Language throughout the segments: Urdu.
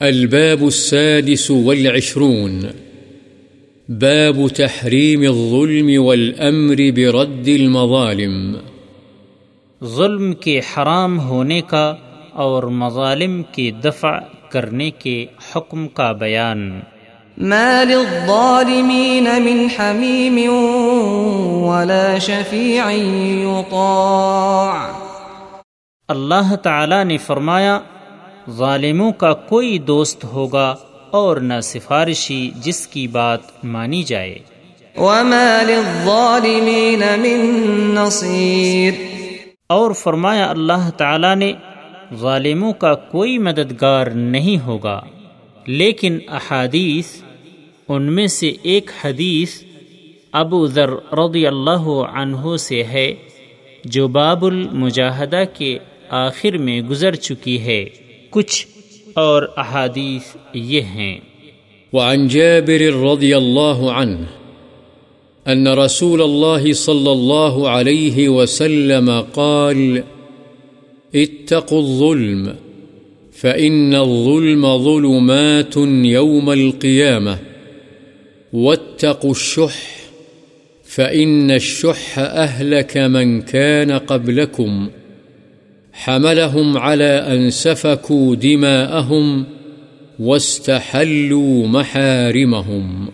الباب السادس والعشرون. باب تحريم الظلم والأمر برد المظالم. ظلم کے حرام ہونے کا اور مظالم کی دفع کرنے کے حکم کا بیان۔ ما للظالمين من حميم ولا شفيع يطاع اللہ تعالی نے فرمایا ظالموں کا کوئی دوست ہوگا اور نہ سفارشی جس کی بات مانی جائے۔ وما للظالمين من نصير۔ اور فرمایا اللہ تعالی نے ظالموں کا کوئی مددگار نہیں ہوگا۔ لیکن احادیث ان میں سے ایک حدیث ابو ذر رضی اللہ عنہ سے ہے جو باب المجاہدہ کے آخر میں گزر چکی ہے۔ کچھ اور احادیث یہ ہیں۔ وعن جابر رضي الله عنه أن رسول الله صلى الله عليه وسلم قال، اتقوا الظلم، فإن الظلم ظلمات يوم القيامة واتقوا الشح، فإن الشح أهلك من كان قبلكم۔ حملهم على أن سفكوا دماءهم واستحلوا محارمهم.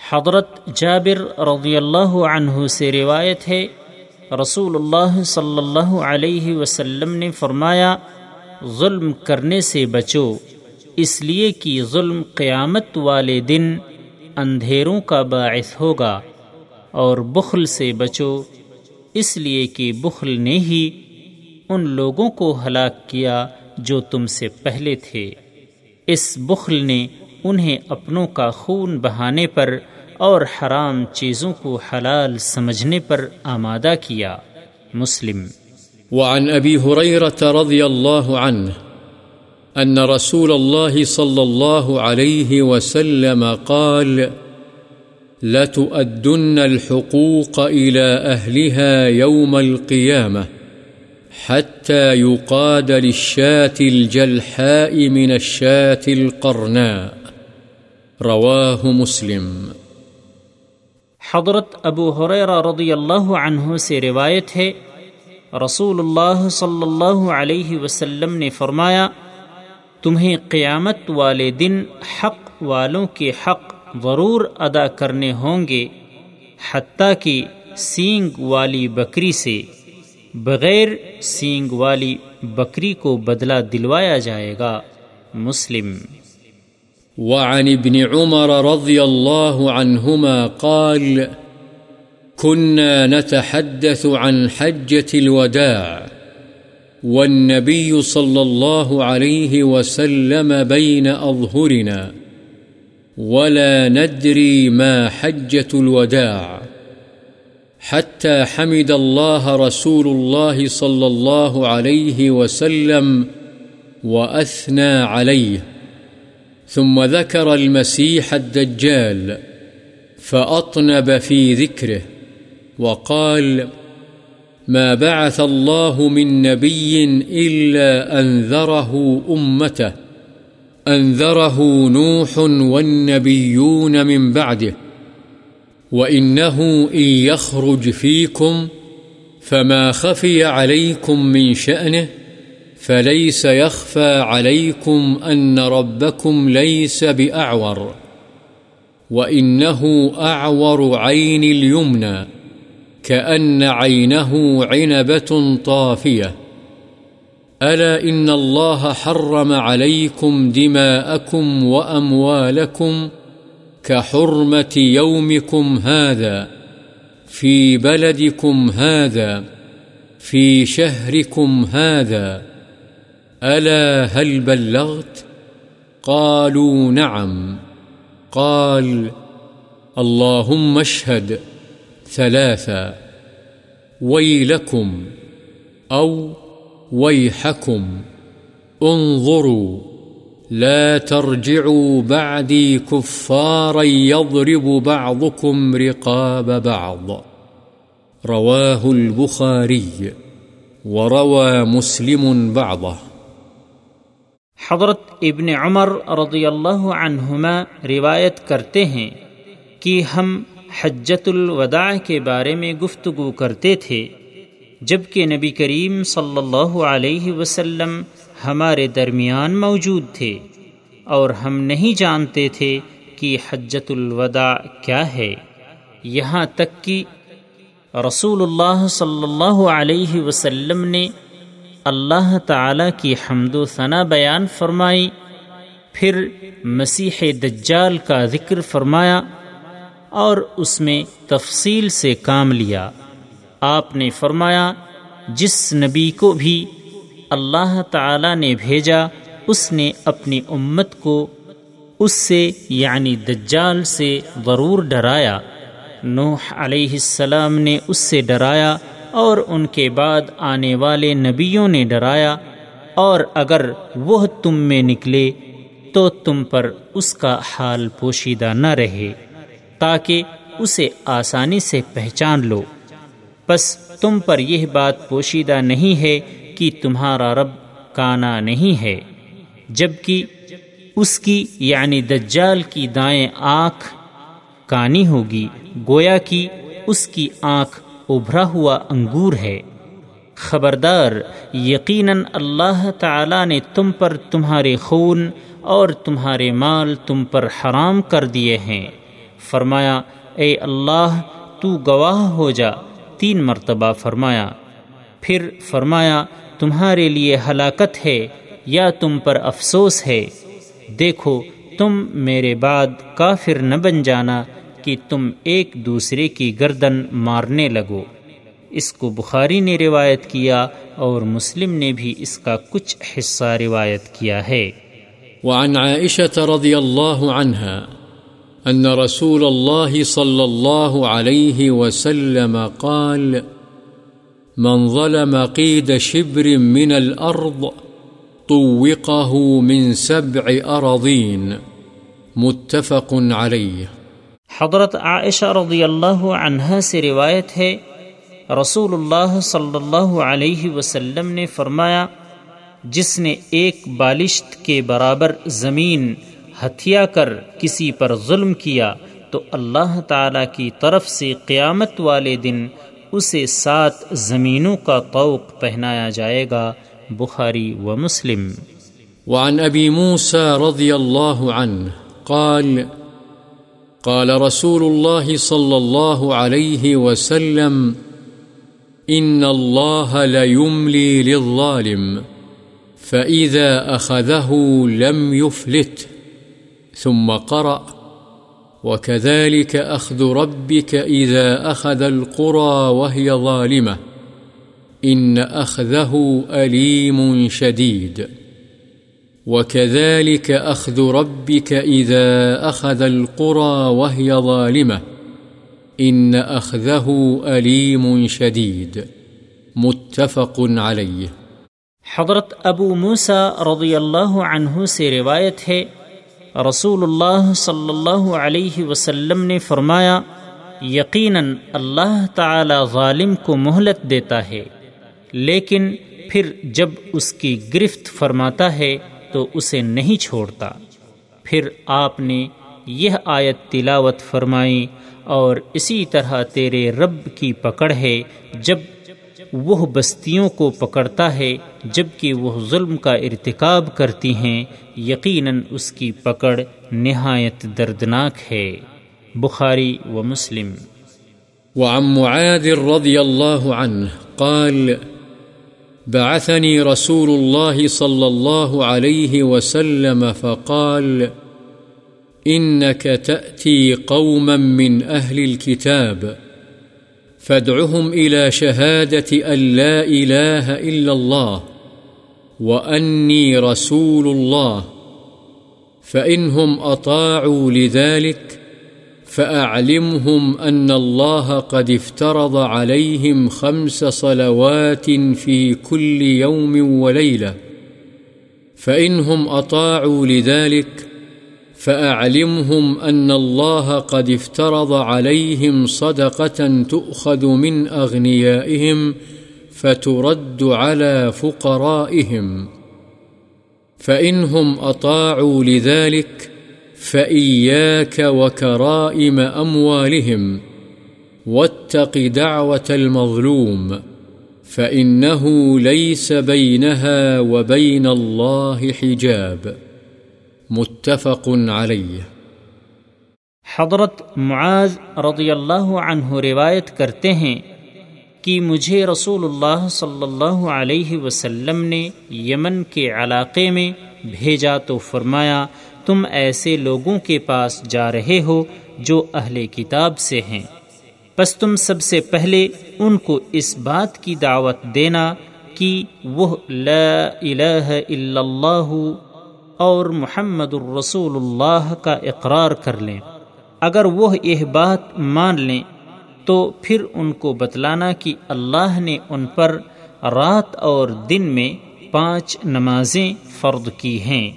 حضرت جابر رضی اللہ عنہ سے روایت ہے، رسول اللہ صلی اللہ علیہ وسلم نے فرمایا، ظلم کرنے سے بچو، اس لیے کہ ظلم قیامت والے دن اندھیروں کا باعث ہوگا اور بخل سے بچو، اس لیے کہ بخل نے ہی ان لوگوں کو ہلاک کیا جو تم سے پہلے تھے۔ اس بخل نے انہیں اپنوں کا خون بہانے پر اور حرام چیزوں کو حلال سمجھنے پر آمادہ کیا۔ مسلم۔ وعن أبي هريرة رضي الله عنه أن رسول الله صلى الله عليه وسلم قال، لتؤدن الحقوق إلى أهلها يوم القيامة حتى يقاد للشاة الجلحاء من الشاة القرناء. رواه مسلم. حضرت ابو حریرہ رضی اللہ عنہ سے روایت ہے رسول اللہ صلی اللہ علیہ وسلم نے فرمایا، تمہیں قیامت والے دن حق والوں کے حق ضرور ادا کرنے ہوں گے، حتیٰ کہ سینگ والی بکری سے۔ بغیر سینگ والی بکری کو بدلہ دلوایا جائے گا مسلم۔ وعن ابن عمر رضي الله عنهما قال كنا نتحدث عن حجة الوداع والنبي صلى الله عليه وسلم بين أظهرنا ولا ندري ما حجة الوداع۔ حتى حمد الله رسول الله صلى الله عليه وسلم وأثنى عليه. ثم ذكر المسيح الدجال فأطنب في ذكره وقال ما بعث الله من نبي إلا أنذره أمته، أنذره نوح والنبيون من بعده وإنه إن يخرج فيكم فما خفي عليكم من شأنه فليس يخفى عليكم أن ربكم ليس بأعور وإنه أعور عين اليمنى كأن عينه عنبة طافية ألا إن الله حرم عليكم دماءكم وأموالكم كحرمة يومكم هذا، في بلدكم هذا، في شهركم هذا، ألا هل بلغت؟ قالوا نعم قال اللهم اشهد ثلاثا، ويلكم أو ويحكم، انظروا لا ترجعوا بعدي كفارا يضرب بعضكم رقاب بعض. رواه البخاري وروى مسلم بعضه. حضرت ابن عمر رضی اللہ عنہما روایت کرتے ہیں کہ ہم حجت الوداع کے بارے میں گفتگو کرتے تھے جبکہ نبی کریم صلی اللہ علیہ وسلم ہمارے درمیان موجود تھے اور ہم نہیں جانتے تھے کہ حجت الوداع کیا ہے۔ یہاں تک کہ رسول اللہ صلی اللہ علیہ وسلم نے اللہ تعالی کی حمد و ثنا بیان فرمائی، پھر مسیح دجال کا ذکر فرمایا اور اس میں تفصیل سے کام لیا۔ آپ نے فرمایا، جس نبی کو بھی اللہ تعالی نے بھیجا، اس نے اپنی امت کو اس سے یعنی دجال سے ضرور ڈرایا۔ نوح علیہ السلام نے اس سے ڈرایا اور ان کے بعد آنے والے نبیوں نے ڈرایا۔ اور اگر وہ تم میں نکلے تو تم پر اس کا حال پوشیدہ نہ رہے، تاکہ اسے آسانی سے پہچان لو۔ بس تم پر یہ بات پوشیدہ نہیں ہے کہ تمہارا رب کانا نہیں ہے، جبکہ اس کی یعنی دجال کی دائیں آنکھ کانی ہوگی، گویا کی اس کی آنکھ ابھرا ہوا انگور ہے۔ خبردار، یقیناً اللہ تعالی نے تم پر تمہارے خون اور تمہارے مال تم پر حرام کر دیے ہیں۔ فرمایا، اے اللہ، تو گواہ ہو جا۔ تین مرتبہ فرمایا پھر فرمایا، تمہارے لیے ہلاکت ہے یا تم پر افسوس ہے؟ دیکھو، تم میرے بعد کافر نہ بن جانا کہ تم ایک دوسرے کی گردن مارنے لگو۔ اس کو بخاری نے روایت کیا اور مسلم نے بھی اس کا کچھ حصہ روایت کیا ہے۔ وعن عائشة رضی اللہ عنہ أن رسول الله صلى الله عليه وسلم قال من ظلم قيد شبر من الأرض طوقه من سبع أراضين. متفق عليه. حضرت عائشہ رضی اللہ عنہ سے روایت ہے رسول اللہ صلی اللہ علیہ وسلم نے فرمایا، جس نے ایک بالشت کے برابر زمین ہتھیا کر کسی پر ظلم کیا، تو اللہ تعالی کی طرف سے قیامت والے دن اسے سات زمینوں کا طوق پہنایا جائے گا، بخاری و مسلم۔ وعن ابی موسى رضی اللہ عنہ قال قال رسول الله صلى الله عليه وسلم إن الله ليملي للظالم فإذا أخذه لم يفلته ثم قرأ وكذلك أخذ ربك إذا أخذ القرى وهي ظالمة إن أخذه أليم شديد وكذلك أخذ ربك إذا أخذ القرى وهي ظالمة إن أخذه أليم شديد متفق عليه حضرت ابو موسیٰ رضی اللہ عنہ سے روایت ہے رسول اللہ صلی اللہ علیہ وسلم نے فرمایا یقیناً اللہ تعالی ظالم کو مہلت دیتا ہے لیکن پھر جب اس کی گرفت فرماتا ہے تو اسے نہیں چھوڑتا پھر آپ نے یہ آیت تلاوت فرمائی اور اسی طرح تیرے رب کی پکڑ ہے جب وہ بستیوں کو پکڑتا ہے جبکہ وہ ظلم کا ارتکاب کرتی ہیں، یقیناً اس کی پکڑ نہایت دردناک ہے۔ بخاری و مسلم۔ وعن معاذ رضی اللہ عنہ قال، بعثني رسول الله صلى الله عليه وسلم فقال إنك تأتي قوما من أهل الكتاب۔ فادعهم إلى شهادة أن لا إله إلا الله وأني رسول الله، فإنهم أطاعوا لذلك، فأعلمهم أن الله قد افترض عليهم خمس صلوات في كل يوم وليلة، فإنهم أطاعوا لذلك فأعلمهم أن الله قد افترض عليهم صدقة تؤخذ من أغنيائهم فترد على فقرائهم فإنهم أطاعوا لذلك فإياك وكرائم أموالهم واتق دعوة المظلوم فإنه ليس بينها وبين الله حجاب متفق عليه حضرت معاذ رضی اللہ عنہ روایت کرتے ہیں کہ مجھے رسول اللہ صلی اللہ علیہ وسلم نے یمن کے علاقے میں بھیجا تو فرمایا، تم ایسے لوگوں کے پاس جا رہے ہو جو اہل کتاب سے ہیں۔ بس تم سب سے پہلے ان کو اس بات کی دعوت دینا کہ وہ لا الہ الا اللہ اور محمد الرسول اللہ کا اقرار کر لیں۔ اگر وہ یہ بات مان لیں، تو پھر ان کو بتلانا کہ اللہ نے ان پر رات اور دن میں پانچ نمازیں فرد کی ہیں۔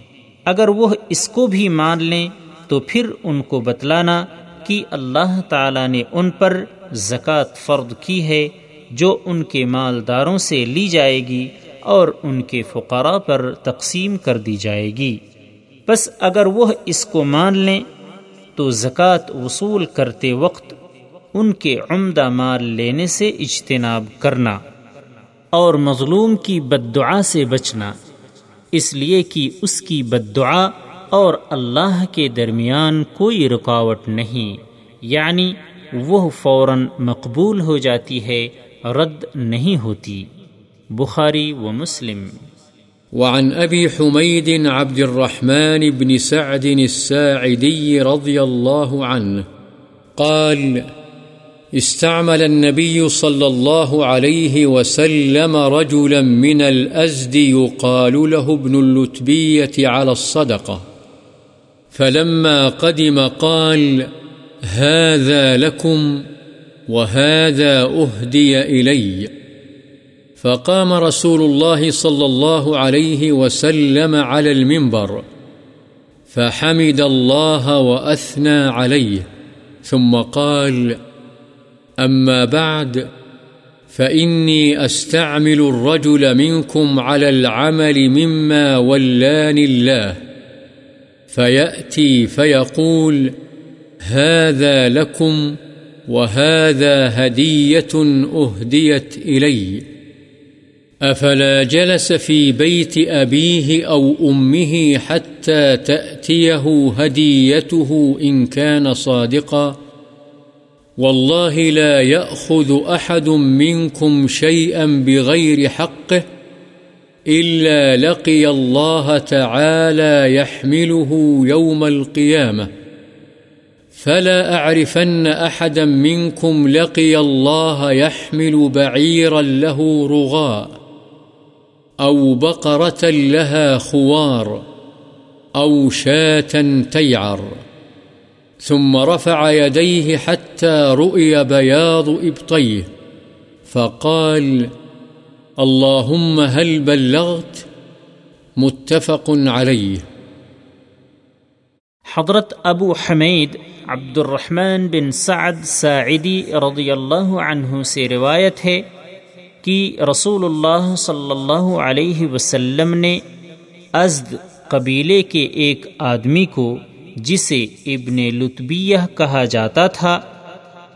اگر وہ اس کو بھی مان لیں، تو پھر ان کو بتلانا کہ اللہ تعالی نے ان پر زکوٰۃ فرد کی ہے، جو ان کے مالداروں سے لی جائے گی۔ اور ان کے فقراء پر تقسیم کر دی جائے گی۔ بس اگر وہ اس کو مان لیں، تو زکوٰۃ وصول کرتے وقت ان کے عمدہ مال لینے سے اجتناب کرنا اور مظلوم کی بد دعا سے بچنا۔ اس لیے کہ اس کی بد دعا اور اللہ کے درمیان کوئی رکاوٹ نہیں یعنی وہ فوراً مقبول ہو جاتی ہے، رد نہیں ہوتی۔ بخاری و مسلم وعن أبي حميد عبد الرحمن بن سعد الساعدي رضي الله عنه قال، استعمل النبي صلى الله عليه وسلم رجلا من الأزد يقال له ابن اللتبية على الصدقة. فلما قدم قال، هذا لكم وهذا أهدي إلي. فقام رسول الله صلى الله عليه وسلم على المنبر، فحمد الله وأثنى عليه، ثم قال أما بعد، فإني أستعمل الرجل منكم على العمل مما ولاني الله، فيأتي فيقول هذا لكم، وهذا هدية أهديت إلي. أفلا جلس في بيت أبيه أو أمه حتى تأتيه هديته إن كان صادقاً؟ والله لا يأخذ أحد منكم شيئا بغير حقه إلا لقي الله تعالى يحمله يوم القيامة. فلا أعرفن أحدا منكم لقي الله يحمل بعيرا له رغاء. أو بقرة لها خوار أو شاة تيعر. ثم رفع يديه حتى رؤي بياض إبطيه، فقال اللهم هل بلغت؟ متفق عليه. حضرت ابو حمید عبد الرحمن بن سعد ساعدی رضی اللہ عنہ سے روایت ہے کہ رسول اللہ صلی اللہ علیہ وسلم نے ازد قبیلے کے ایک آدمی کو، جسے ابن لطبیہ کہا جاتا تھا،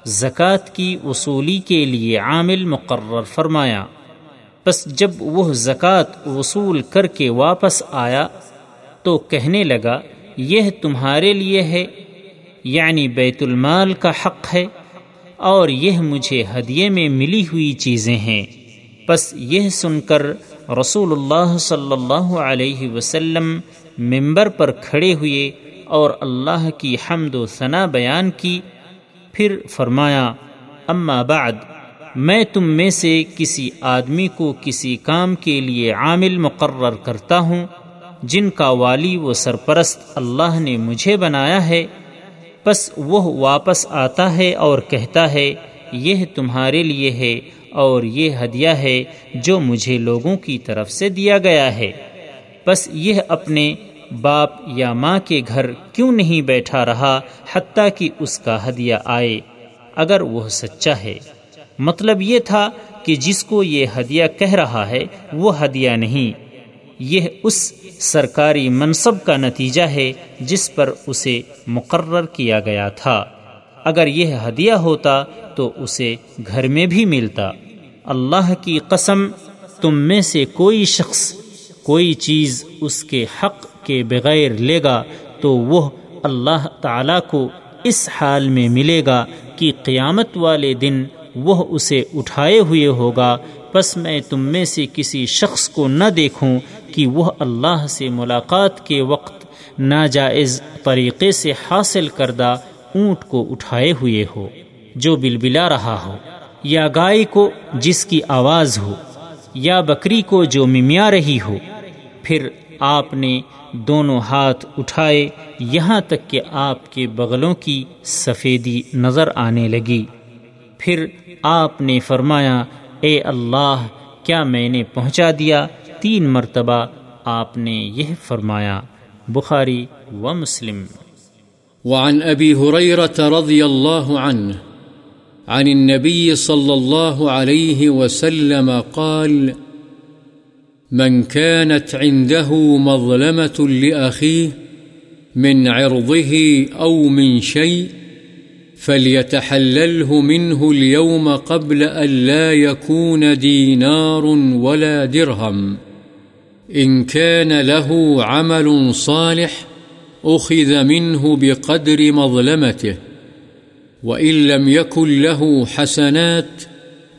زکوٰۃ کی وصولی کے لیے عامل مقرر فرمایا۔ بس جب وہ زکوٰۃ وصول کر کے واپس آیا، تو کہنے لگا، یہ تمہارے لیے ہے یعنی بیت المال کا حق ہے۔ اور یہ مجھے ہدیے میں ملی ہوئی چیزیں ہیں۔ بس یہ سن کر رسول اللہ صلی اللہ علیہ وسلم ممبر پر کھڑے ہوئے اور اللہ کی حمد و ثنا بیان کی۔ پھر فرمایا، اما بعد، میں تم میں سے کسی آدمی کو کسی کام کے لیے عامل مقرر کرتا ہوں، جن کا والی و سرپرست اللہ نے مجھے بنایا ہے۔ بس وہ واپس آتا ہے اور کہتا ہے، یہ تمہارے لیے ہے اور یہ ہدیہ ہے جو مجھے لوگوں کی طرف سے دیا گیا ہے۔ بس یہ اپنے باپ یا ماں کے گھر کیوں نہیں بیٹھا رہا حتیٰ کہ اس کا ہدیہ آئے؟ اگر وہ سچا ہے مطلب یہ تھا کہ جس کو یہ ہدیہ کہہ رہا ہے، وہ ہدیہ نہیں۔ یہ اس سرکاری منصب کا نتیجہ ہے جس پر اسے مقرر کیا گیا تھا۔ اگر یہ ہدیہ ہوتا تو اسے گھر میں بھی ملتا۔ اللہ کی قسم، تم میں سے کوئی شخص کوئی چیز اس کے حق کے بغیر لے گا تو وہ اللہ تعالی کو اس حال میں ملے گا کہ قیامت والے دن وہ اسے اٹھائے ہوئے ہوگا۔ پس میں تم میں سے کسی شخص کو نہ دیکھوں کہ وہ اللہ سے ملاقات کے وقت ناجائز طریقے سے حاصل کردہ اونٹ کو اٹھائے ہوئے ہو، جو بلبلا رہا ہو، یا گائے کو جس کی آواز ہو، یا بکری کو جو ممیا رہی ہو۔ پھر آپ نے دونوں ہاتھ اٹھائے، یہاں تک کہ آپ کے بغلوں کی سفیدی نظر آنے لگی۔ پھر آپ نے فرمایا اے اللہ، کیا میں نے پہنچا دیا؟ تین مرتبہ آپ نے یہ فرمایا، بخاری و مسلم۔ وعن أبي هريرة رضي الله عنه عن النبي صلى الله عليه وسلم قال، من كانت عنده مظلمة لأخيه من عرضه أو من شيء فليتحلله منه اليوم قبل أن لا يكون دينار ولا درهم إن كان له عمل صالح أخذ منه بقدر مظلمته وإن لم يكن له حسنات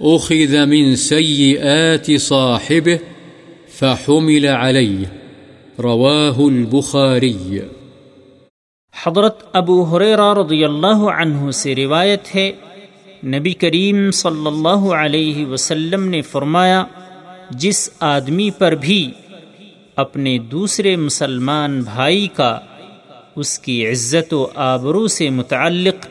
أخذ من سيئات صاحبه فحمل عليه رواه البخاري حضرت ابو حریرہ رضی اللہ عنہ سے روایت ہے، نبی کریم صلی اللہ علیہ وسلم نے فرمایا، جس آدمی پر بھی اپنے دوسرے مسلمان بھائی کا اس کی عزت و آبرو سے متعلق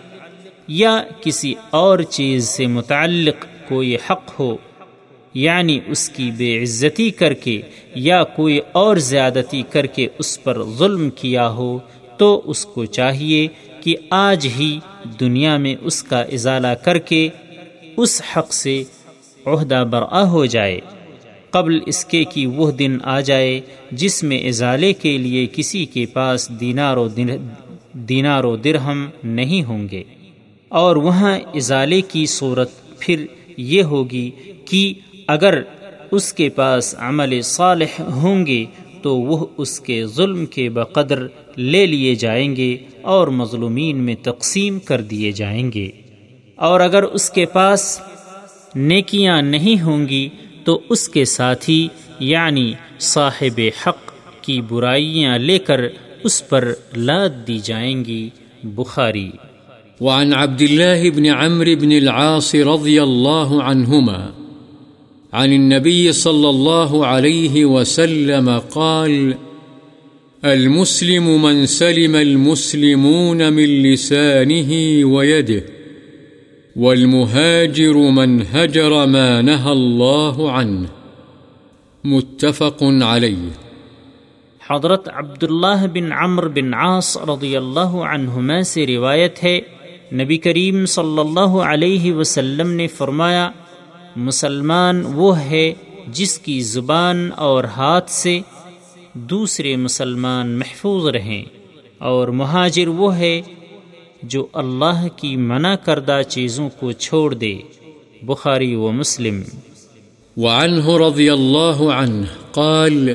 یا کسی اور چیز سے متعلق کوئی حق ہو یعنی اس کی بے عزتی کر کے یا کوئی اور زیادتی کر کے اس پر ظلم کیا ہو تو اس کو چاہیے کہ آج ہی دنیا میں اس کا ازالہ کر کے اس حق سے عہدہ برآ ہو جائے، قبل اس کے کہ وہ دن آ جائے جس میں ازالے کے لیے کسی کے پاس دینار و دینار و درہم نہیں ہوں گے۔ اور وہاں ازالے کی صورت پھر یہ ہوگی کہ اگر اس کے پاس عمل صالح ہوں گے تو وہ اس کے ظلم کے بقدر لے لیے جائیں گے اور مظلومین میں تقسیم کر دیے جائیں گے۔ اور اگر اس کے پاس نیکیاں نہیں ہوں گی، تو اس کے ساتھی یعنی صاحب حق کی برائیاں لے کر اس پر لاد دی جائیں گی۔ بخاری۔ وعن عبد الله بن عمرو بن العاص رضي الله عنهما عن النبي صلى الله عليه وسلم قال المسلم من سلم المسلمون من لسانه ويده، والمهاجر من هجر ما نهى الله عنه، متفق عليه. حضرت عبداللہ بن عمر بن عاص رضی اللہ عنہما سے روایت ہے، نبی کریم صلی اللہ علیہ وسلم نے فرمایا، مسلمان وہ ہے جس کی زبان اور ہاتھ سے دوسرے مسلمان محفوظ رہیں۔ اور مہاجر وہ ہے جو اللہ کی منع کردہ چیزوں کو چھوڑ دے۔ بخاری و مسلم۔ وعنه رضي الله عنه قال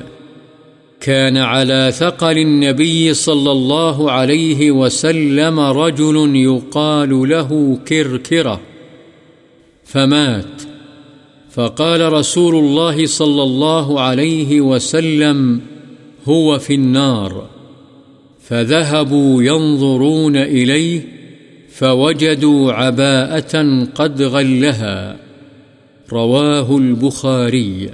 كان على ثقل النبي صلى الله عليه وسلم رجل يقال له كركرة فمات۔ فقال رسول الله صلى الله عليه وسلم هو في النار، فذهبوا ينظرون إليه فوجدوا عباءة قد غلها، رواه البخاري.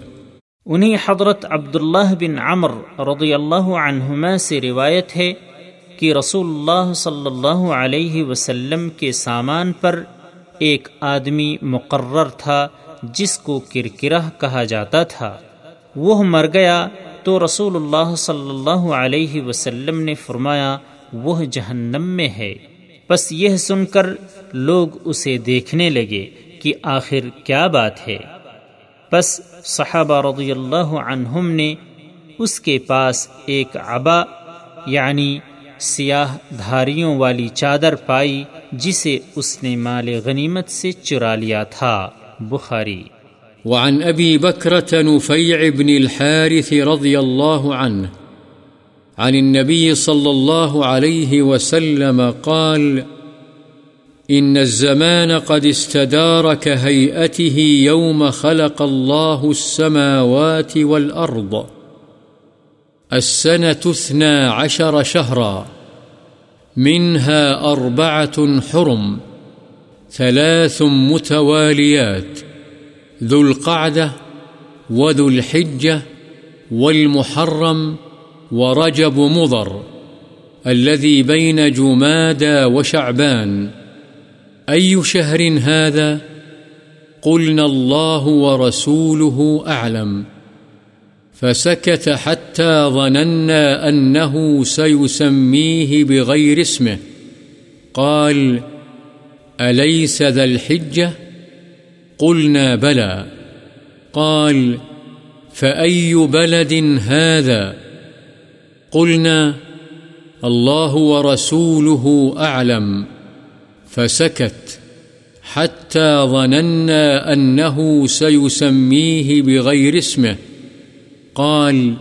انہیں حضرت عبداللہ بن عمر رضی اللہ عنہما سے روایت ہے کہ رسول اللہ صلی اللہ علیہ وسلم کے سامان پر ایک آدمی مقرر تھا جس کو کرکرہ کہا جاتا تھا۔ وہ مر گیا تو رسول اللہ صلی اللہ علیہ وسلم نے فرمایا، وہ جہنم میں ہے۔ بس یہ سن کر لوگ اسے دیکھنے لگے کہ آخر کیا بات ہے۔ بس صحابہ رضی اللہ عنہم نے اس کے پاس ایک عبا یعنی سیاہ دھاریوں والی چادر پائی، جسے اس نے مال غنیمت سے چرا لیا تھا۔ بخاری۔ وعن أبي بكرة نفيع بن الحارث رضي الله عنه عن النبي صلى الله عليه وسلم قال إن الزمان قد استدار كهيئته يوم خلق الله السماوات والأرض. السنة اثنا عشر شهرا، منها أربعة حرم، ثلاث متواليات ذو القعدة وذو الحجة والمحرم ورجب مضر الذي بين جمادى وشعبان أي شهر هذا؟ قلنا الله ورسوله أعلم فسكت حتى ظننا أنه سيسميه بغير اسمه قال أليس ذا الحجة؟ قلنا بلى قال، فأي بلد هذا؟ قلنا، الله ورسوله أعلم فسكت، حتى ظننا أنه سيسميه بغير اسمه قال،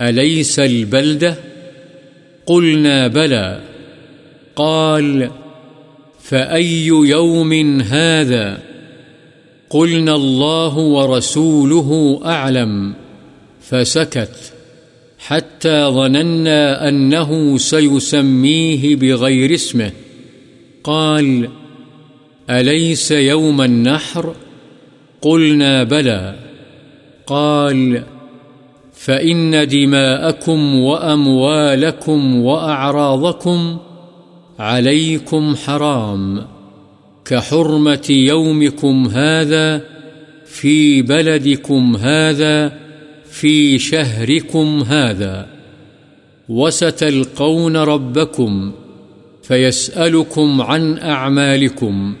أليس البلدة؟ قلنا، بلى قال، فأي يوم هذا؟ قلنا الله ورسوله أعلم فسكت حتى ظننا أنه سيسميه بغير اسمه. قال، أليس يوم النحر؟ قلنا، بلى. قال، فإن دماءكم وأموالكم وأعراضكم عليكم حرام. كحرمة يومكم هذا، في بلدكم هذا، في شهركم هذا. وستلقون ربكم فيسألكم عن أعمالكم.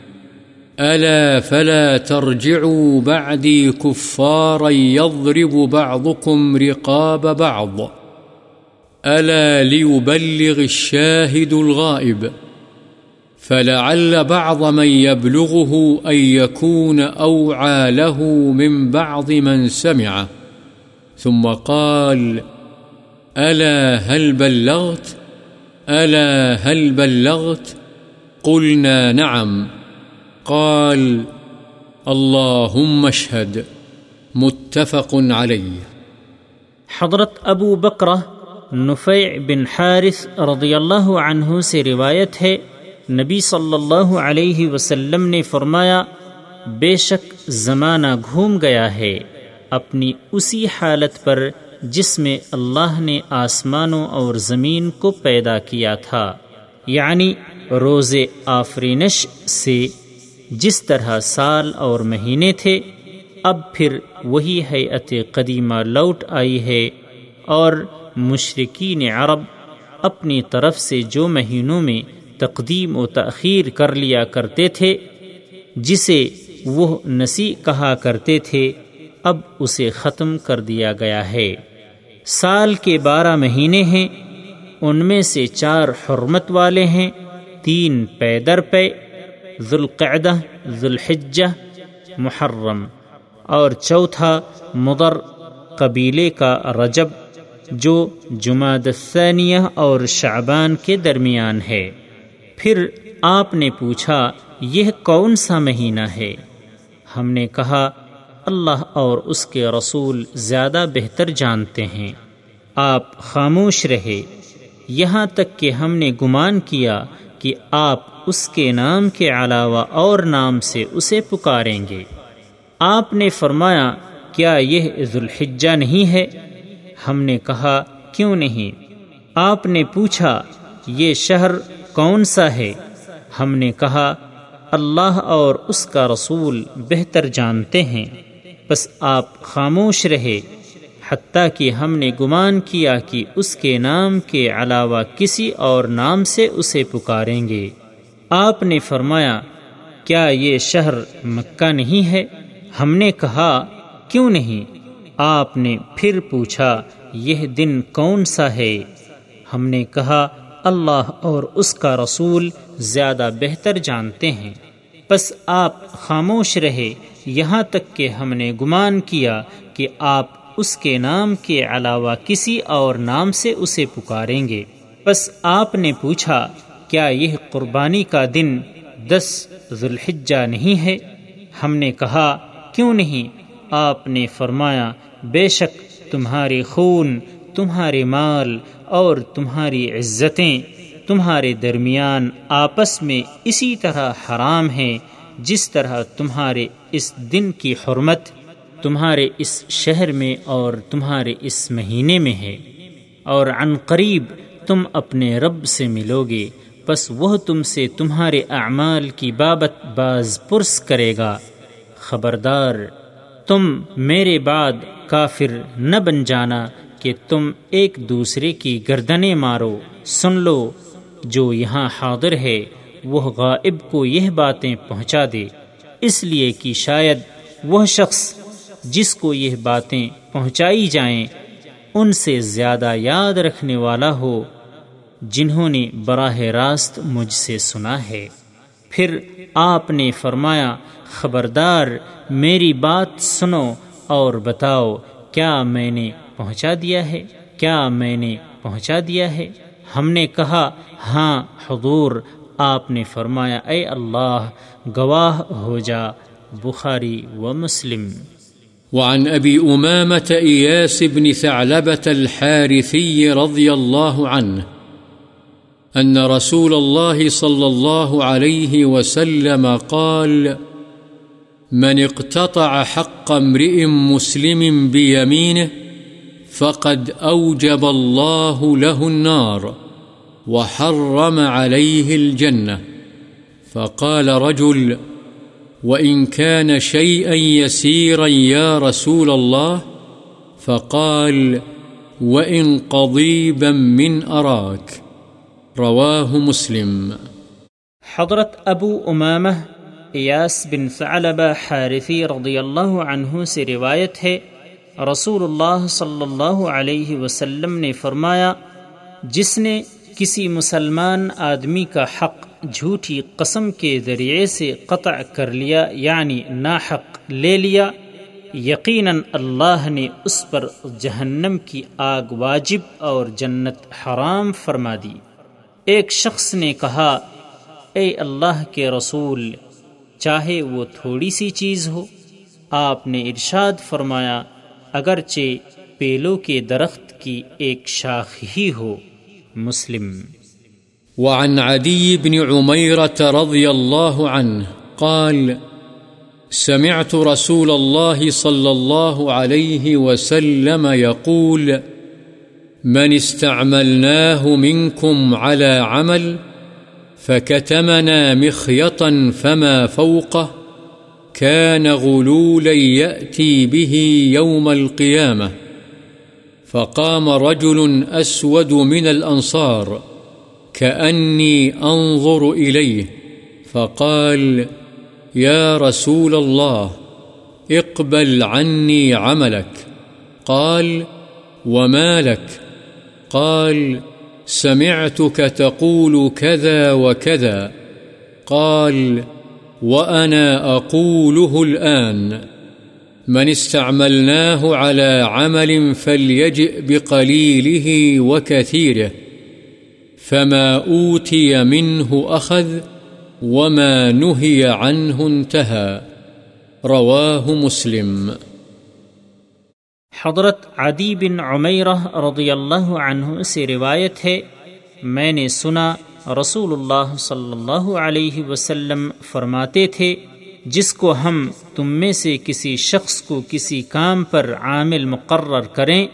ألا فلا ترجعوا بعدي كفارا يضرب بعضكم رقاب بعض. ألا ليبلغ الشاهد الغائب. فلعل بعض من يبلغه أن يكون أوعى له من بعض من سمعه. ثم قال، ألا هل بلغت؟ ألا هل بلغت؟ قلنا نعم. قال، اللهم اشهد. متفق عليه. حضرت ابو بکرہ نفیع بن حارث رضی اللہ عنہ سے روایت ہے نبی صلی اللہ علیہ وسلم نے فرمایا، بے شک زمانہ گھوم گیا ہے، اپنی اسی حالت پر جس میں اللہ نے آسمانوں اور زمین کو پیدا کیا تھا یعنی روز آفرینش سے جس طرح سال اور مہینے تھے، اب پھر وہی حیت قدیمہ لوٹ آئی ہے اور مشرقین عرب اپنی طرف سے جو مہینوں میں تقدیم و تأخیر کر لیا کرتے تھے، جسے وہ نسی کہا کرتے تھے، اب اسے ختم کر دیا گیا ہے۔ سال کے بارہ مہینے ہیں، ان میں سے چار حرمت والے ہیں، تین پے در پے، ذوالقعدہ، ذوالحجہ، محرم، اور چوتھا مدر قبیلے کا رجب، جو الثانیہ اور شعبان کے درمیان ہے۔ پھر آپ نے پوچھا، یہ کون سا مہینہ ہے؟ ہم نے کہا، اللہ اور اس کے رسول زیادہ بہتر جانتے ہیں۔ آپ خاموش رہے۔ یہاں تک کہ ہم نے گمان کیا کہ آپ اس کے نام کے علاوہ اور نام سے اسے پکاریں گے۔ آپ نے فرمایا، کیا یہ ذوالحجہ نہیں ہے؟ ہم نے کہا، کیوں نہیں؟ آپ نے پوچھا، یہ شہر کون سا ہے؟ ہم نے کہا، اللہ اور اس کا رسول بہتر جانتے ہیں۔ بس آپ خاموش رہے، حتیٰ کہ ہم نے گمان کیا کہ اس کے نام کے علاوہ کسی اور نام سے اسے پکاریں گے۔ آپ نے فرمایا، کیا یہ شہر مکہ نہیں ہے؟ ہم نے کہا، کیوں نہیں؟ آپ نے پھر پوچھا، یہ دن کون سا ہے؟ ہم نے کہا اللہ اور اس کا رسول زیادہ بہتر جانتے ہیں۔ بس آپ خاموش رہے، یہاں تک کہ ہم نے گمان کیا کہ آپ اس کے نام کے علاوہ کسی اور نام سے اسے پکاریں گے۔ بس آپ نے پوچھا، کیا یہ قربانی کا دن دس ذوالحجہ نہیں ہے؟ ہم نے کہا، کیوں نہیں؟ آپ نے فرمایا، بے شک تمہارے خون، تمہارے مال اور تمہاری عزتیں تمہارے درمیان آپس میں اسی طرح حرام ہیں جس طرح تمہارے اس دن کی حرمت تمہارے اس شہر میں اور تمہارے اس مہینے میں ہے۔ اور عن قریب تم اپنے رب سے ملو گے بس وہ تم سے تمہارے اعمال کی بابت باز پرس کرے گا۔ خبردار، تم میرے بعد کافر نہ بن جانا کہ تم ایک دوسرے کی گردنیں مارو۔ سن لو، جو یہاں حاضر ہے، وہ غائب کو یہ باتیں پہنچا دے۔ اس لیے کہ شاید وہ شخص جس کو یہ باتیں پہنچائی جائیں، ان سے زیادہ یاد رکھنے والا ہو، جنہوں نے براہ راست مجھ سے سنا ہے۔ پھر آپ نے فرمایا، خبردار، میری بات سنو اور بتاؤ، کیا میں نے پہنچا دیا ہے؟ کیا میں نے پہنچا دیا ہے؟ ہم نے کہا ہاں حضور، آپ نے فرمایا، اے اللہ، گواہ ہو جا، بخاری و مسلم۔ وعن أبي أمامة إياس بن ثعلبة الحارثي رضي الله عنه أن رسول الله صلى الله عليه وسلم قال، من اقتطع حق امرئ مسلم بيمينه فقد أوجب الله له النار وحرم عليه الجنة. فقال رجل، وإن كان شيئا يسيرا يا رسول الله؟ فقال، وإن قضيبا من أراك. رواه مسلم. حضرت ابو امامہ، ایاس بن ثعلبہ حارثی رضی اللہ عنہ سے روایت ہے رسول اللہ صلی اللہ علیہ وسلم نے فرمایا، جس نے کسی مسلمان آدمی کا حق جھوٹی قسم کے ذریعے سے قطع کر لیا یعنی ناحق لے لیا، یقیناً اللہ نے اس پر جہنم کی آگ واجب اور جنت حرام فرما دی۔ ایک شخص نے کہا، اے اللہ کے رسول، چاہے وہ تھوڑی سی چیز ہو، آپ نے ارشاد فرمایا اگرچہ پیلو کے درخت کی ایک شاخ ہی ہو، مسلم۔ وعن عدي بن عميرة رضي الله عنه قال، سمعت رسول الله صلى الله عليه وسلم يقول من استعملناه منكم على عمل فكتمنا مخيطا فما فوقه كان غلولا يأتي به يوم القيامة، فقام رجل أسود من الأنصار كأني أنظر إليه، فقال يا رسول الله، اقبل عني عملك قال وما لك قال سمعتك تقول كذا وكذا قال وأنا أقوله الآن. من استعملناه على عمل فليجئ بقليله وكثيره. فما أوتي منه أخذ وما نهي عنه انتهى. رواه مسلم. حضرت عدی بن عمیرہ رضی اللہ عنہ سے روایت ہے، میں نے سنا رسول اللہ صلی اللہ علیہ وسلم فرماتے تھے، جس کو ہم تم میں سے کسی شخص کو کسی کام پر عامل مقرر کریں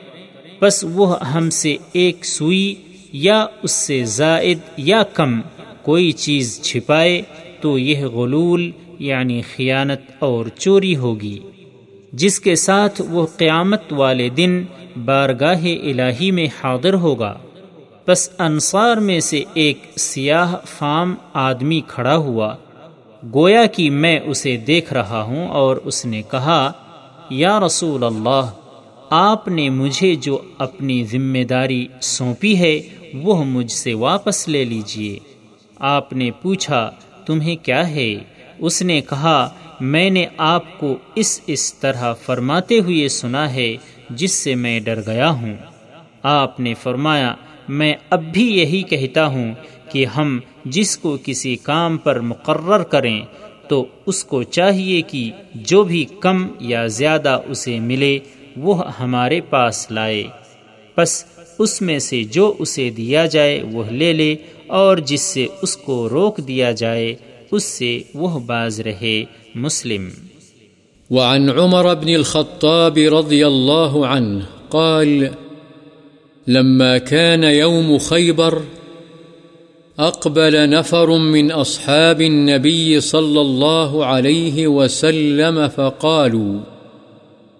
بس وہ ہم سے ایک سوئی یا اس سے زائد یا کم کوئی چیز چھپائے، تو یہ غلول یعنی خیانت اور چوری ہوگی۔ جس کے ساتھ وہ قیامت والے دن بارگاہ الہی میں حاضر ہوگا۔ بس انصار میں سے ایک سیاہ فام آدمی کھڑا ہوا، گویا کہ میں اسے دیکھ رہا ہوں اور اس نے کہا، یا رسول اللہ، آپ نے مجھے جو اپنی ذمہ داری سونپی ہے، وہ مجھ سے واپس لے لیجیے۔ آپ نے پوچھا، تمہیں کیا ہے؟ اس نے کہا، میں نے آپ کو اس اس طرح فرماتے ہوئے سنا ہے، جس سے میں ڈر گیا ہوں۔ آپ نے فرمایا میں اب بھی یہی کہتا ہوں کہ ہم جس کو کسی کام پر مقرر کریں تو اس کو چاہیے کہ جو بھی کم یا زیادہ اسے ملے، وہ ہمارے پاس لائے۔ بس اس میں سے جو اسے دیا جائے، وہ لے لے، اور جس سے اس کو روک دیا جائے، اس سے وہ باز رہے۔ مسلم۔ وعن عمر بن الخطاب رضي الله عنه قال لما كان يوم خيبر أقبل نفر من أصحاب النبي صلى الله عليه وسلم فقالوا،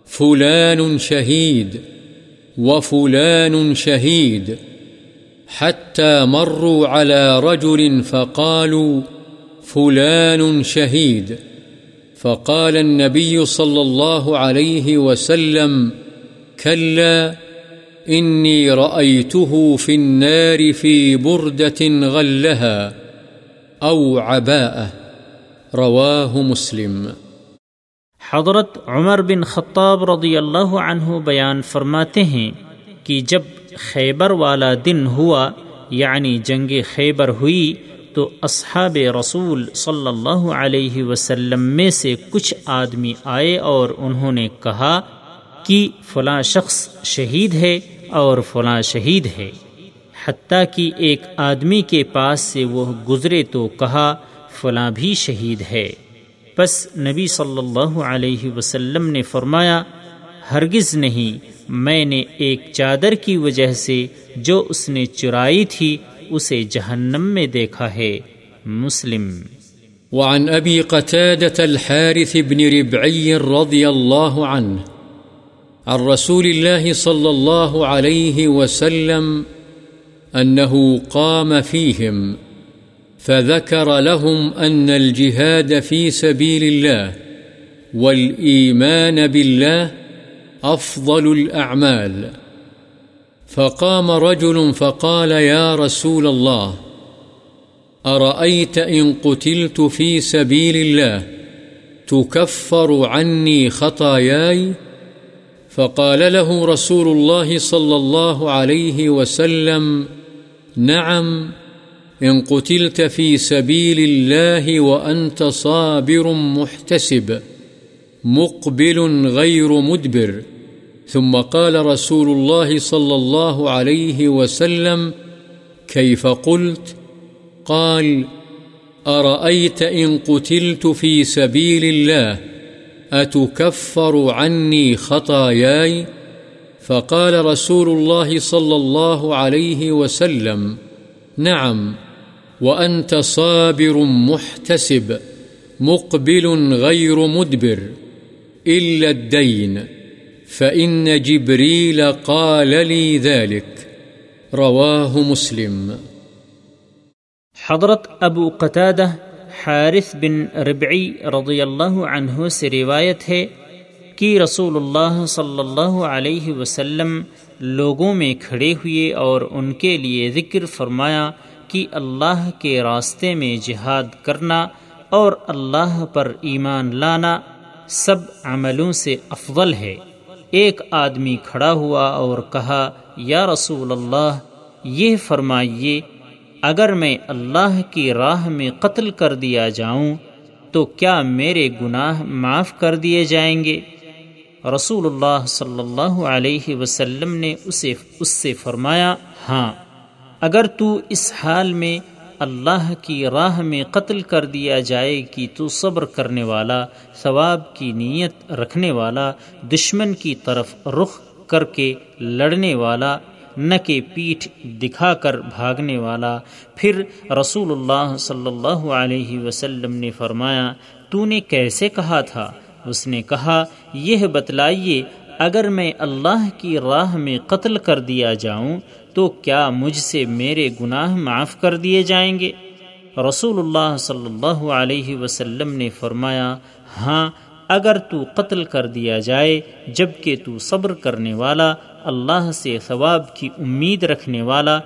فلان شهيد وفلان شهيد. حتى مروا على رجل فقالوا، فلان شهيد. فقال النبي صلى الله عليه وسلم، كلا إني رأيته في النار في بردة غلها أو عباءة رواه مسلم. حضرت عمر بن خطاب رضی اللہ عنہ بیان فرماتے ہیں کہ جب خیبر والا دن ہوا یعنی جنگ خیبر ہوئی، تو اصحاب رسول صلی اللہ علیہ وسلم میں سے کچھ آدمی آئے اور انہوں نے کہا کہ فلاں شخص شہید ہے اور فلاں شہید ہے۔ حتیٰ کہ ایک آدمی کے پاس سے وہ گزرے تو کہا، فلاں بھی شہید ہے۔ بس نبی صلی اللہ علیہ وسلم نے فرمایا، ہرگز نہیں، میں نے ایک چادر کی وجہ سے جو اس نے چرائی تھی، اسے جہنم میں دیکھا ہے۔ مسلم۔ وعن أبي قتادة الحارث بن ربعي رضي الله عنه عن رسول الله صلى الله عليه وسلم أنه قام فيهم، فذكر لهم أن الجهاد في سبيل الله والإيمان بالله أفضل الأعمال. فقام رجل فقال يا رسول الله، أرأيت إن قتلت في سبيل الله تكفر عني خطاياي؟ فقال له رسول الله صلى الله عليه وسلم، نعم، إن قتلت في سبيل الله وأنت صابر محتسب، مقبل غير مدبر. ثم قال رسول الله صلى الله عليه وسلم، كيف قلت؟ قال، أرأيت إن قتلت في سبيل الله؟ أتكفر عني خطاياي؟ فقال رسول الله صلى الله عليه وسلم، نعم، وأنت صابر محتسب، مقبل غير مدبر، إلا الدين، فإن جبريل قال لي ذلك. رواه مسلم. حضرت ابو قتادہ حارث بن ربعی رضی اللہ عنہ سے روایت ہے کہ رسول اللہ صلی اللہ علیہ وسلم لوگوں میں کھڑے ہوئے اور ان کے لیے ذکر فرمایا کہ اللہ کے راستے میں جہاد کرنا اور اللہ پر ایمان لانا سب عملوں سے افضل ہے۔ ایک آدمی کھڑا ہوا اور کہا، یا رسول اللہ، یہ فرمائیے اگر میں اللہ کی راہ میں قتل کر دیا جاؤں، تو کیا میرے گناہ معاف کر دیے جائیں گے؟ رسول اللہ صلی اللہ علیہ وسلم نے اسے، اس سے فرمایا ہاں اگر تو اس حال میں اللہ کی راہ میں قتل کر دیا جائے کہ تو صبر کرنے والا، ثواب کی نیت رکھنے والا، دشمن کی طرف رخ کر کے لڑنے والا نہ کہ پیٹھ دکھا کر بھاگنے والا، پھر رسول اللہ صلی اللہ علیہ وسلم نے فرمایا، تو نے کیسے کہا تھا؟ اس نے کہا، یہ بتلائیے، اگر میں اللہ کی راہ میں قتل کر دیا جاؤں، تو کیا مجھ سے میرے گناہ معاف کر دیے جائیں گے؟ رسول اللہ صلی اللہ علیہ وسلم نے فرمایا ہاں اگر تو قتل کر دیا جائے جبکہ تو صبر کرنے والا اللہ سے ثواب کی امید رکھنے والا،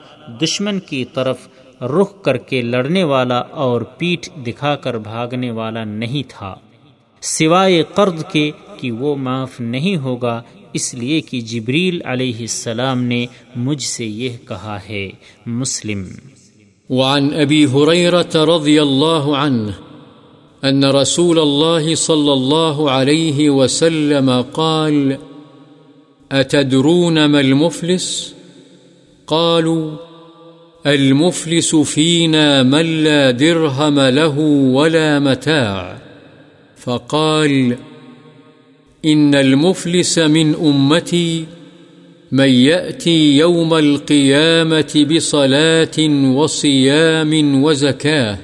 دشمن کی طرف رخ کر کے لڑنے والا اور پیٹھ دکھا کر بھاگنے والا نہیں تھا۔ سوائے قرض کے کہ وہ معاف نہیں ہوگا، اس لیے کہ جبریل علیہ السلام نے مجھ سے یہ کہا ہے، مسلم۔ وعن ابی حریرت رضی اللہ عنہ ان رسول اللہ صلی اللہ علیہ وسلم قال اتدرون ما المفلس؟ قالوا، المفلس فينا من لا درهم له ولا متاع. فقال، إن المفلس من أمتي من يأتي يوم القيامة بصلاة وصيام وزكاة،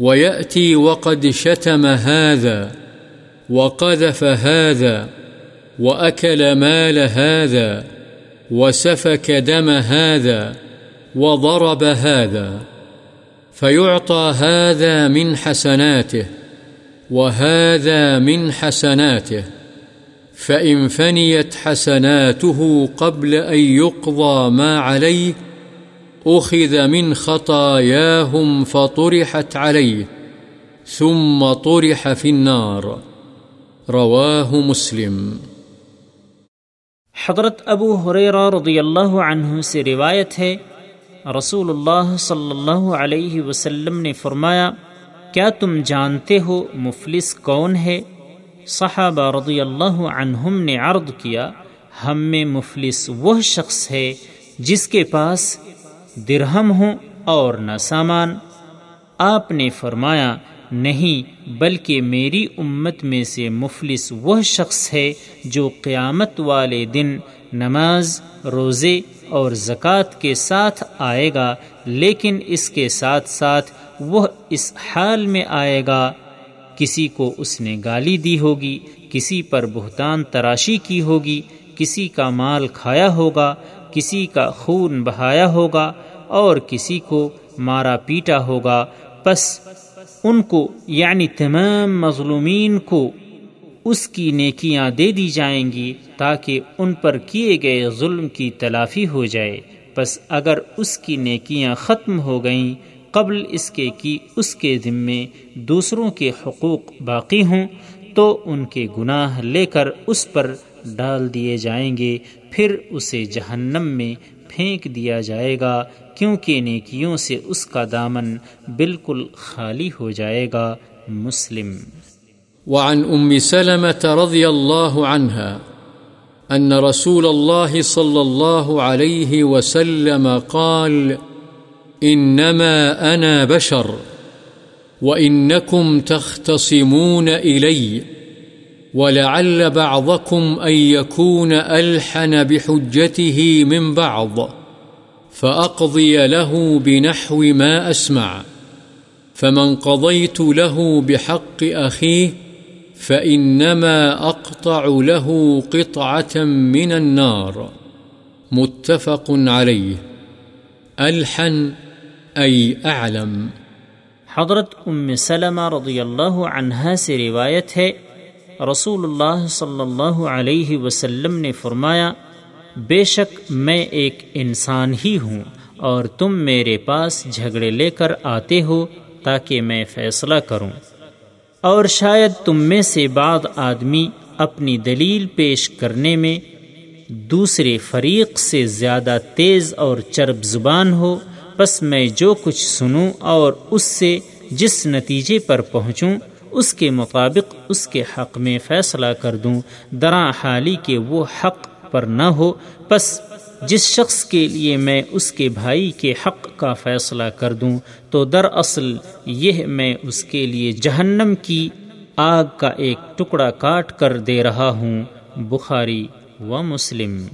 ويأتي وقد شتم هذا وقذف هذا. وأكل مال هذا، وسفك دم هذا، وضرب هذا. فيعطى هذا من حسناته، وهذا من حسناته. فإن فنيت حسناته قبل أن يقضى ما عليه، أخذ من خطاياهم فطرحت عليه، ثم طرح في النار. رواه مسلم. حضرت ابو حریرہ رضی اللہ عنہ سے روایت ہے رسول اللہ صلی اللہ علیہ وسلم نے فرمایا، کیا تم جانتے ہو مفلس کون ہے؟ صحابہ رضی اللہ عنہم نے عرض کیا، ہم میں مفلس وہ شخص ہے جس کے پاس درہم ہوں اور نہ سامان۔ آپ نے فرمایا نہیں، بلکہ میری امت میں سے مفلس وہ شخص ہے جو قیامت والے دن نماز، روزے اور زکوٰۃ کے ساتھ آئے گا، لیکن اس کے ساتھ ساتھ وہ اس حال میں آئے گا، کسی کو اس نے گالی دی ہوگی، کسی پر بہتان تراشی کی ہوگی، کسی کا مال کھایا ہوگا، کسی کا خون بہایا ہوگا اور کسی کو مارا پیٹا ہوگا، پس ان کو یعنی تمام مظلومین کو اس کی نیکیاں دے دی جائیں گی تاکہ ان پر کیے گئے ظلم کی تلافی ہو جائے۔ بس اگر اس کی نیکیاں ختم ہو گئیں، قبل اس کے کی اس کے ذمے دوسروں کے حقوق باقی ہوں، تو ان کے گناہ لے کر اس پر ڈال دیے جائیں گے، پھر اسے جہنم میں پھینک دیا جائے گا۔ کیونکہ نیکیوں سے اس کا دامن بالکل خالی ہو جائے گا، مسلم۔ وعن أم سلمة رضي الله عنها أن رسول الله صلى الله عليه وسلم قال، إنما أنا بشر وإنكم تختصمون إلي ولعل بعضكم أن يكون ألحن بحجته من بعض۔ فأقضي له بنحو ما أسمع، فمن قضيت له بحق أخيه فإنما أقطع له قطعة من النار. متفق عليه. ألحن، أي أعلم. حضرت ام سلمہ رضی اللہ عنہا سے روایت ہے، رسول اللہ صلی اللہ علیہ وسلم نے فرمایا بے شک میں ایک انسان ہی ہوں اور تم میرے پاس جھگڑے لے کر آتے ہو تاکہ میں فیصلہ کروں۔ اور شاید تم میں سے بعض آدمی اپنی دلیل پیش کرنے میں دوسرے فریق سے زیادہ تیز اور چرب زبان ہو بس میں جو کچھ سنوں اور اس سے جس نتیجے پر پہنچوں، اس کے مطابق اس کے حق میں فیصلہ کر دوں۔ درا حالی کے وہ حق پر نہ ہو بس جس شخص کے لیے میں اس کے بھائی کے حق کا فیصلہ کر دوں، تو دراصل یہ میں اس کے لیے جہنم کی آگ کا ایک ٹکڑا کاٹ کر دے رہا ہوں۔ بخاری و مسلم۔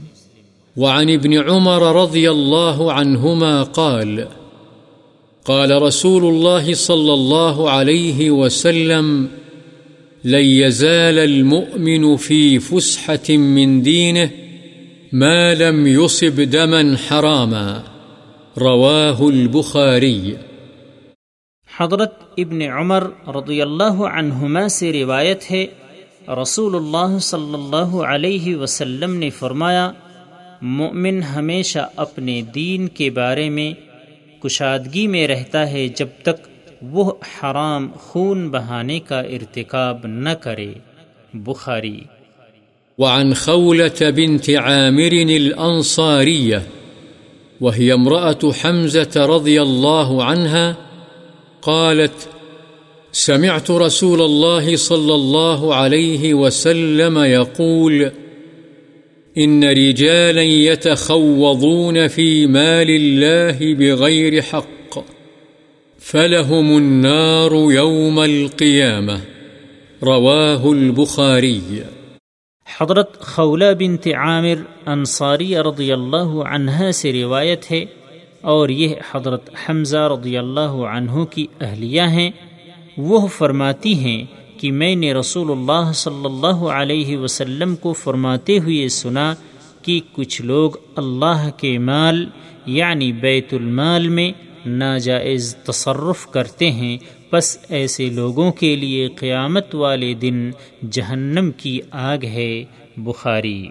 وعن ابن عمر رضی اللہ عنہما قال قال رسول الله صلى الله عليه وسلم، لن يزال المؤمن في فسحة من دينه ما لم يصب دما حراما، رواه البخاري. حضرت ابن عمر رضی اللہ عنہما سے روایت ہے رسول اللہ صلی اللہ علیہ وسلم نے فرمایا مومن ہمیشہ اپنے دین کے بارے میں کشادگی میں رہتا ہے جب تک وہ حرام خون بہانے کا ارتکاب نہ کرے۔ بخاری۔ وعن خولة بنت عامر الأنصارية، وهي امرأة حمزة رضي الله عنها، قالت سمعت رسول الله صلى الله عليه وسلم يقول إن رجالا يتخوضون في مال الله بغير حق، فلهم النار يوم القيامة. رواه البخاري. حضرت خولہ بنت عامر انصاری رضی اللہ عنہ سے روایت ہے اور یہ حضرت حمزہ رضی اللہ عنہ کی اہلیہ ہیں۔ وہ فرماتی ہیں کہ میں نے رسول اللہ صلی اللہ علیہ وسلم کو فرماتے ہوئے سنا کہ کچھ لوگ اللہ کے مال یعنی بیت المال میں ناجائز تصرف کرتے ہیں بس ایسے لوگوں کے لیے قیامت والے دن جہنم کی آگ ہے بخاری۔